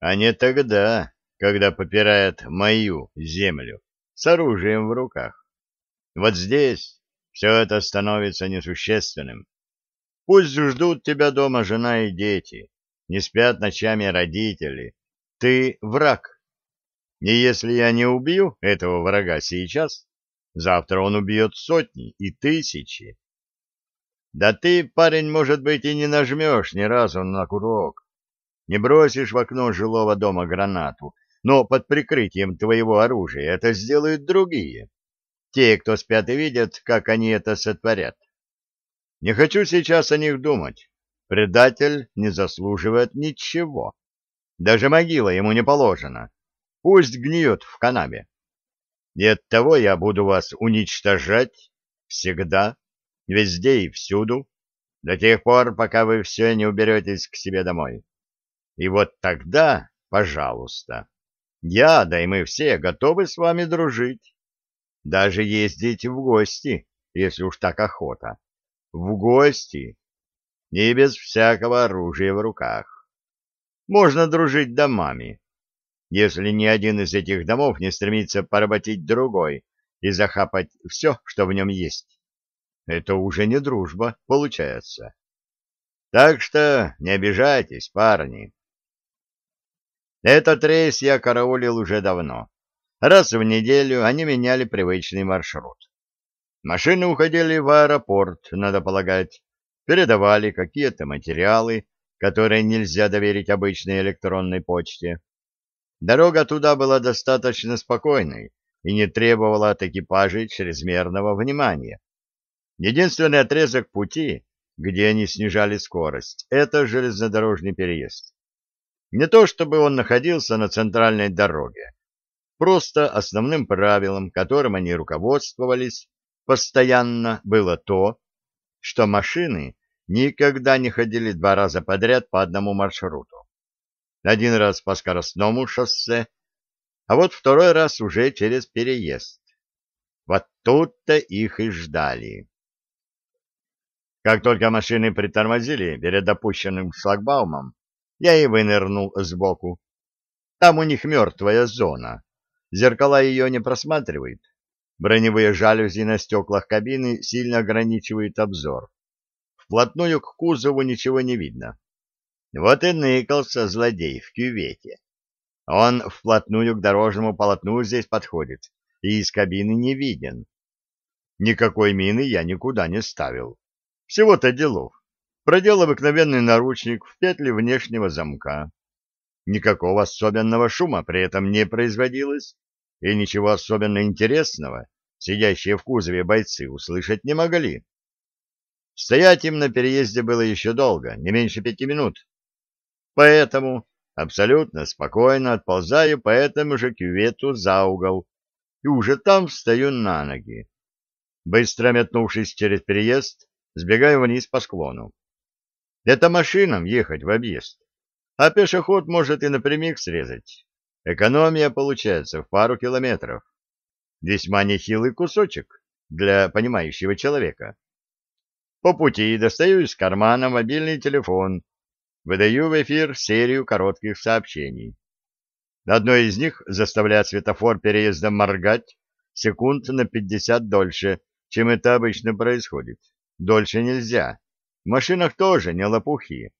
а не тогда, когда попирает мою землю с оружием в руках. Вот здесь все это становится несущественным. Пусть ждут тебя дома жена и дети, не спят ночами родители. Ты враг. И если я не убью этого врага сейчас, завтра он убьет сотни и тысячи. Да ты, парень, может быть, и не нажмешь ни разу на курок, не бросишь в окно жилого дома гранату, но под прикрытием твоего оружия это сделают другие. Те, кто спят и видят, как они это сотворят. Не хочу сейчас о них думать. Предатель не заслуживает ничего. Даже могила ему не положена. Пусть гниет в канаве. И оттого я буду вас уничтожать всегда, везде и всюду, до тех пор, пока вы все не уберетесь к себе домой. И вот тогда, пожалуйста, я, да и мы все готовы с вами дружить. Даже ездить в гости, если уж так охота. В гости. И без всякого оружия в руках. Можно дружить домами, если ни один из этих домов не стремится поработить другой и захапать все, что в нем есть. Это уже не дружба, получается. Так что не обижайтесь, парни. Этот рейс я караулил уже давно. Раз в неделю они меняли привычный маршрут. Машины уходили в аэропорт, надо полагать, передавали какие-то материалы, которые нельзя доверить обычной электронной почте. Дорога туда была достаточно спокойной и не требовала от экипажей чрезмерного внимания. Единственный отрезок пути, где они снижали скорость, это железнодорожный переезд. Не то чтобы он находился на центральной дороге. Просто основным правилом, которым они руководствовались, постоянно было то, что машины никогда не ходили два раза подряд по одному маршруту. Один раз по скоростному шоссе, а вот второй раз уже через переезд. Вот тут-то их и ждали. Как только машины притормозили перед опущенным шлагбаумом, я и вынырнул сбоку. Там у них мертвая зона. Зеркала ее не просматривают. Броневые жалюзи на стеклах кабины сильно ограничивают обзор. Вплотную к кузову ничего не видно. Вот и ныкался злодей в кювете. Он вплотную к дорожному полотну здесь подходит и из кабины не виден. Никакой мины я никуда не ставил. Всего-то делов продел обыкновенный наручник в петли внешнего замка. Никакого особенного шума при этом не производилось, и ничего особенно интересного сидящие в кузове бойцы услышать не могли. Стоять им на переезде было еще долго, не меньше пяти минут. Поэтому абсолютно спокойно отползаю по этому же кювету за угол и уже там встаю на ноги. Быстро метнувшись через переезд, сбегаю вниз по склону. Это машинам ехать в объезд, а пешеход может и напрямик срезать. Экономия получается в пару километров. Весьма нехилый кусочек для понимающего человека. По пути достаю из кармана мобильный телефон, выдаю в эфир серию коротких сообщений. Одно из них заставляет светофор переезда моргать секунд на 50 дольше, чем это обычно происходит. Дольше нельзя. В машинах тоже не лопухи.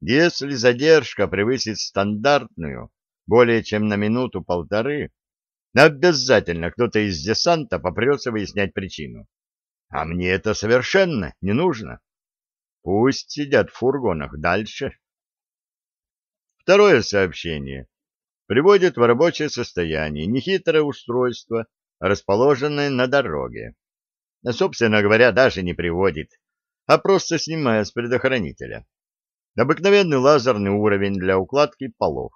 Если задержка превысит стандартную более чем на минуту-полторы, обязательно кто-то из десанта попрется выяснять причину. А мне это совершенно не нужно. Пусть сидят в фургонах дальше. Второе сообщение приводит в рабочее состояние нехитрое устройство, расположенное на дороге. Собственно говоря, даже не приводит, а просто снимая с предохранителя. Обыкновенный лазерный уровень для укладки полов.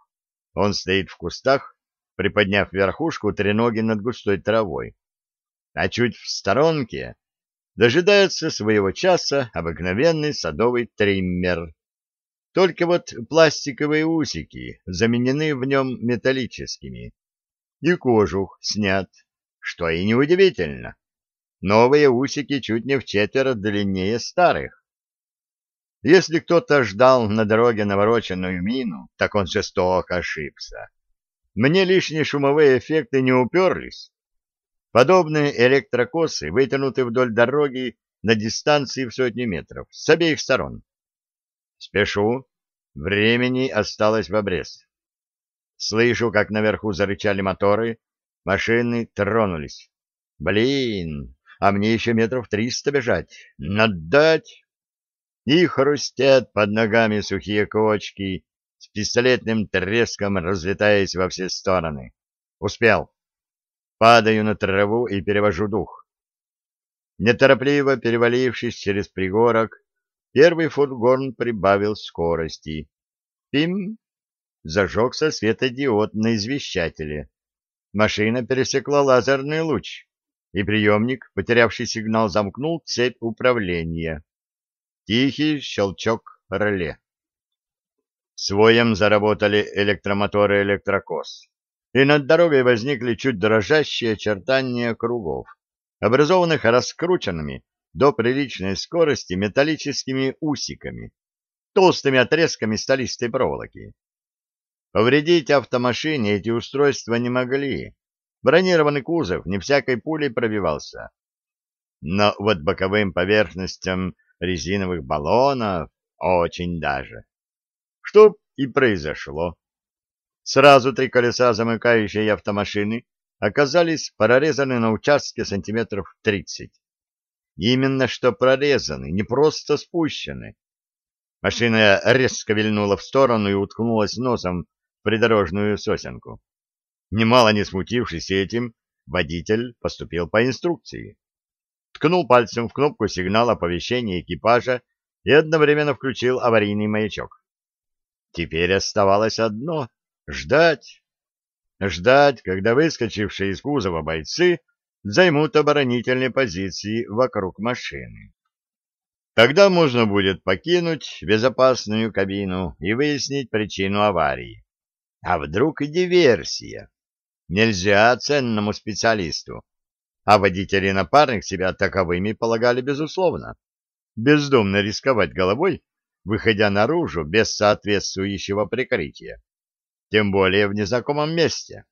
Он стоит в кустах, приподняв верхушку треноги над густой травой. А чуть в сторонке дожидается своего часа обыкновенный садовый триммер. Только вот пластиковые усики заменены в нем металлическими. И кожух снят, что и неудивительно. Новые усики чуть не в четверо длиннее старых. Если кто-то ждал на дороге навороченную мину, так он жестоко ошибся. Мне лишние шумовые эффекты не уперлись. Подобные электрокосы вытянуты вдоль дороги на дистанции в сотни метров с обеих сторон. Спешу. Времени осталось в обрез. Слышу, как наверху зарычали моторы, машины тронулись. Блин, а мне еще метров триста бежать. Надать! И хрустят под ногами сухие кочки, с пистолетным треском разлетаясь во все стороны. Успел. Падаю на траву и перевожу дух. Неторопливо перевалившись через пригорок, первый фургон прибавил скорости. Пим! Зажегся светодиод на извещателе. Машина пересекла лазерный луч, и приемник, потерявший сигнал, замкнул цепь управления. Тихий щелчок реле. Своем заработали электромоторы электрокос, и над дорогой возникли чуть дрожащие очертания кругов, образованных раскрученными до приличной скорости металлическими усиками, толстыми отрезками сталистой проволоки. Повредить автомашине эти устройства не могли. Бронированный кузов не всякой пулей пробивался. Но вот боковым поверхностям резиновых баллонов очень даже. Что и произошло. Сразу три колеса замыкающей автомашины оказались прорезаны на участке сантиметров тридцать. Именно что прорезаны, не просто спущены. Машина резко вильнула в сторону и уткнулась носом в придорожную сосенку. Немало не смутившись этим, водитель поступил по инструкции. Ткнул пальцем в кнопку сигнала оповещения экипажа и одновременно включил аварийный маячок. Теперь оставалось одно — ждать. Ждать, когда выскочившие из кузова бойцы займут оборонительные позиции вокруг машины. Тогда можно будет покинуть безопасную кабину и выяснить причину аварии. А вдруг и диверсия? Нельзя ценному специалисту. А водители и напарник себя таковыми полагали безусловно. Бездумно рисковать головой выходя наружу без соответствующего прикрытия, тем более в незнакомом месте.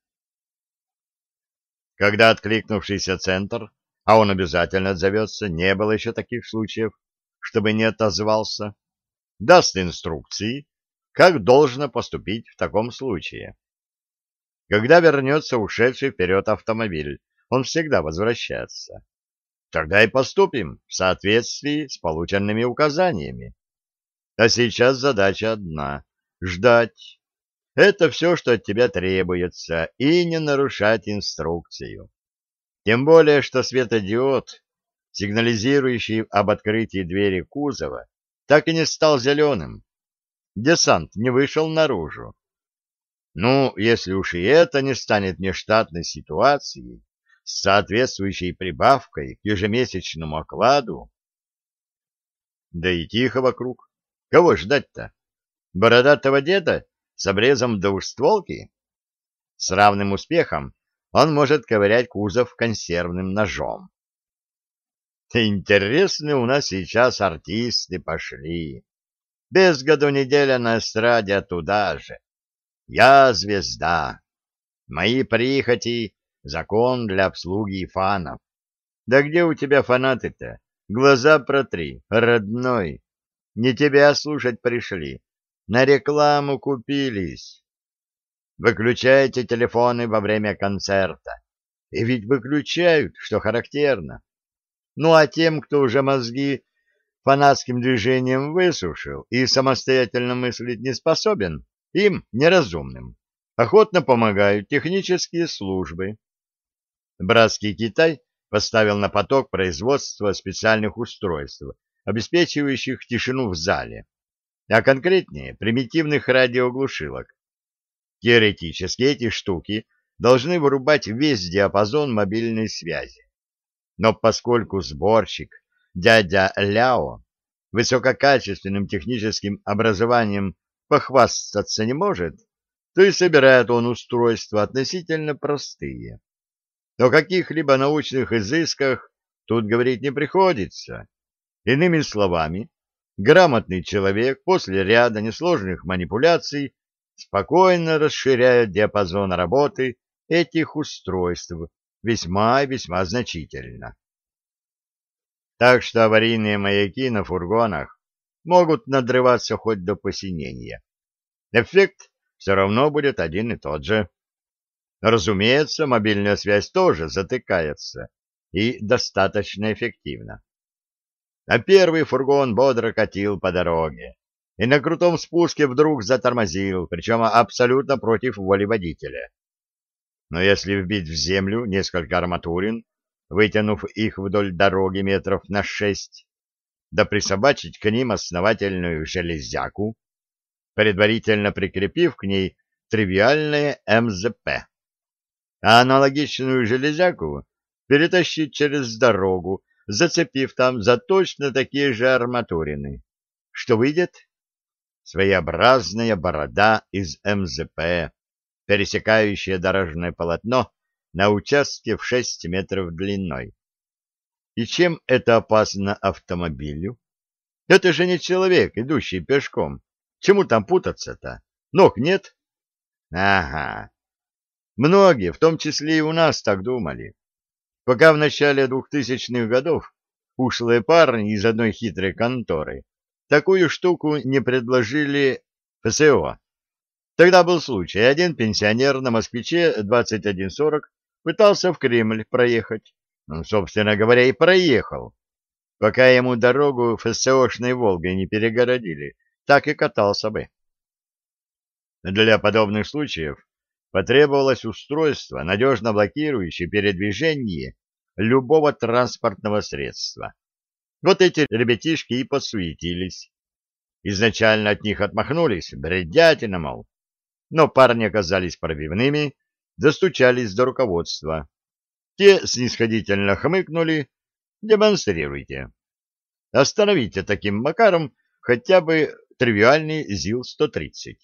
Когда откликнувшийся центр, а он обязательно отзовется, не было еще таких случаев, чтобы не отозвался, даст инструкции, как должно поступить в таком случае. Когда вернется ушедший вперед автомобиль, он всегда возвращается. Тогда и поступим в соответствии с полученными указаниями. А сейчас задача одна — ждать. Это все, что от тебя требуется, и не нарушать инструкцию. Тем более, что светодиод, сигнализирующий об открытии двери кузова, так и не стал зеленым. Десант не вышел наружу. Ну, если уж и это не станет нештатной ситуацией, с соответствующей прибавкой к ежемесячному окладу, да и тихо вокруг. Кого ждать-то? Бородатого деда с обрезом двустволки? С равным успехом он может ковырять кузов консервным ножом. Интересные у нас сейчас артисты пошли. Без году неделя на эстраде, а туда же. Я звезда. Мои прихоти — закон для обслуги фанов. Да где у тебя фанаты-то? Глаза протри, родной. Не тебя слушать пришли. На рекламу купились. Выключайте телефоны во время концерта. И ведь выключают, что характерно. Ну а тем, кто уже мозги фанатским движением высушил и самостоятельно мыслить не способен, им, неразумным, охотно помогают технические службы. Братский Китай поставил на поток производство специальных устройств, обеспечивающих тишину в зале, а конкретнее примитивных радиоглушилок. Теоретически эти штуки должны вырубать весь диапазон мобильной связи. Но поскольку сборщик, дядя Ляо, высококачественным техническим образованием похвастаться не может, то и собирает он устройства относительно простые. О каких-либо научных изысках тут говорить не приходится. Иными словами, грамотный человек после ряда несложных манипуляций спокойно расширяет диапазон работы этих устройств весьма и весьма значительно. Так что аварийные маяки на фургонах могут надрываться хоть до посинения. Эффект все равно будет один и тот же. Разумеется, мобильная связь тоже затыкается и достаточно эффективно. А первый фургон бодро катил по дороге и на крутом спуске вдруг затормозил, причем абсолютно против воли водителя. Но если вбить в землю несколько арматурин, вытянув их вдоль дороги метров на шесть, да присобачить к ним основательную железяку, предварительно прикрепив к ней тривиальное МЗП, а аналогичную железяку перетащить через дорогу, зацепив там за точно такие же арматурины. Что выйдет? Своеобразная борода из МЗП, пересекающая дорожное полотно на участке в 6 метров длиной. И чем это опасно автомобилю? Это же не человек, идущий пешком. Чему там путаться-то? Ног нет? Ага. Многие, в том числе и у нас, так думали. Пока в начале двухтысячных годов ушлые парни из одной хитрой конторы такую штуку не предложили ФСО. Тогда был случай. Один пенсионер на «Москвиче» 2140 пытался в Кремль проехать. Ну, собственно говоря, и проехал. Пока ему дорогу ФСОшной «Волгой» не перегородили, так и катался бы. Для подобных случаев потребовалось устройство, надежно блокирующее передвижение любого транспортного средства. Вот эти ребятишки и подсуетились. Изначально от них отмахнулись, бредятина, мол. Но парни оказались пробивными, достучались до руководства. Те снисходительно хмыкнули. Демонстрируйте. Остановите таким макаром хотя бы тривиальный ЗИЛ-130.